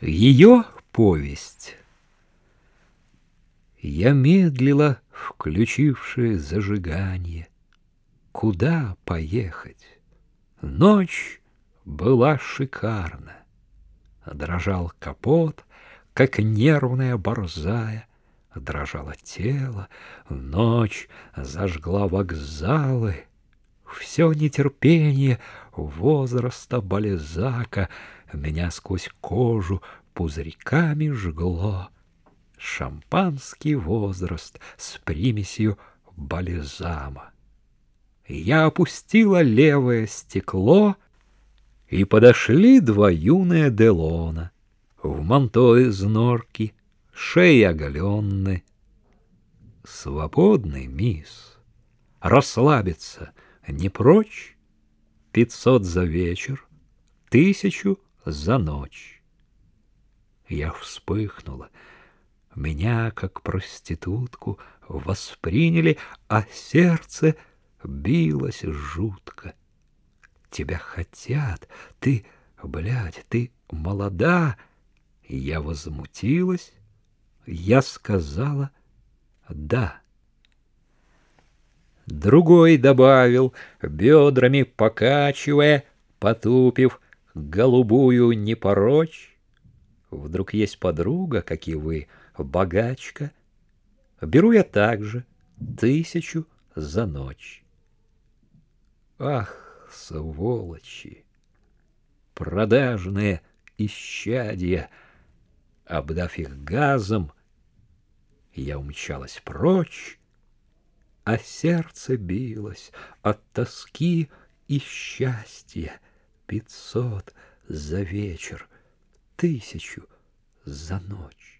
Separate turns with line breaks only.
Ее повесть Я медлила, включившее зажигание. Куда поехать? Ночь была шикарна. Дрожал капот, как нервная борзая. Дрожало тело, ночь зажгла вокзалы. Все нетерпение возраста Балезака Меня сквозь кожу пузырьками жгло. Шампанский возраст с примесью балезама. Я опустила левое стекло, И подошли два юные Делона В манто из норки, шеи оголенны. Свободный, мисс, расслабиться — не прочь пятьсот за вечер, тысячу за ночь. Я вспыхнула, меня, как проститутку, восприняли, а сердце билось жутко. Тебя хотят, ты, блядь, ты молода. Я возмутилась, я сказала «да». Другой добавил, бедрами покачивая, потупив, голубую не порочь. Вдруг есть подруга, как и вы, богачка. Беру я также тысячу за ночь. Ах, сволочи! Продажные исчадья! Обдав их газом, я умчалась прочь, а сердце билось от тоски и счастья. Пятьсот за вечер, тысячу за ночь.